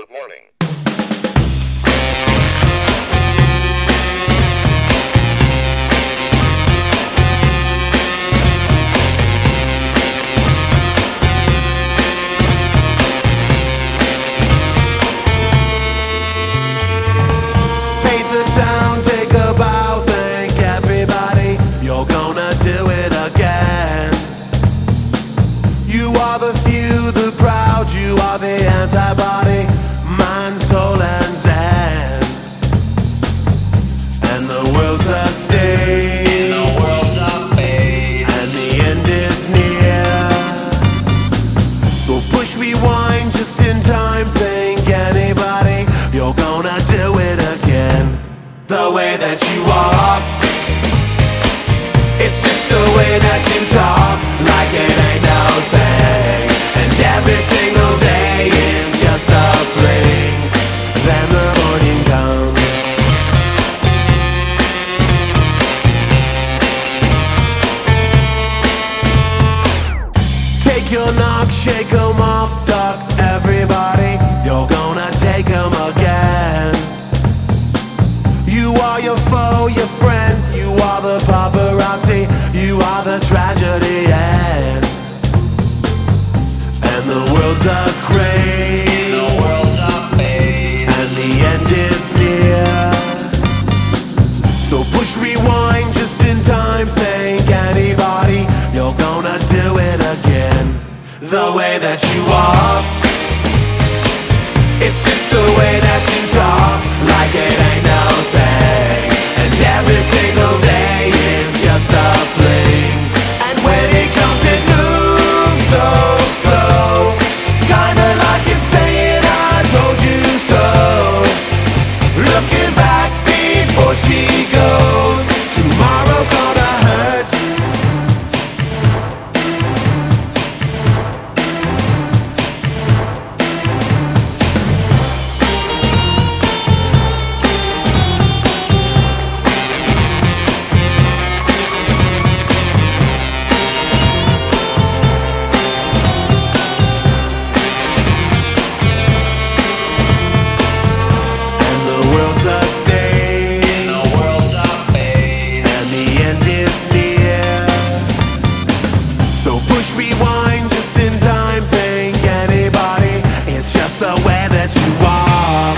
Good morning. way that you walk It's just the way that you talk Like it ain't no thing And every single day is just a fling Then the morning comes. Take your knock, shake 'em off, dog are your foe, your friend. You are the paparazzi, you are the tragedy, and and the world's a crane. The world's a pain, and the end is near. So push rewind just in time. Thank anybody, you're gonna do it again. The way that you are, it's just the way that you talk, like it. push rewind just in time Think anybody, it's just the way that you walk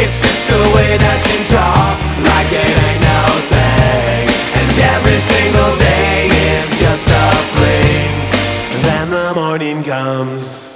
It's just the way that you talk. Like it ain't no thing And every single day is just a fling Then the morning comes.